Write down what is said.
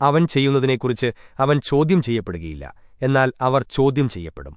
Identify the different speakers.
Speaker 1: അവൻ ചെയ്യുന്നതിനെക്കുറിച്ച് അവൻ ചോദ്യം ചെയ്യപ്പെടുകയില്ല. എന്നാൽ അവർ ചോദ്യം ചെയ്യപ്പെടും.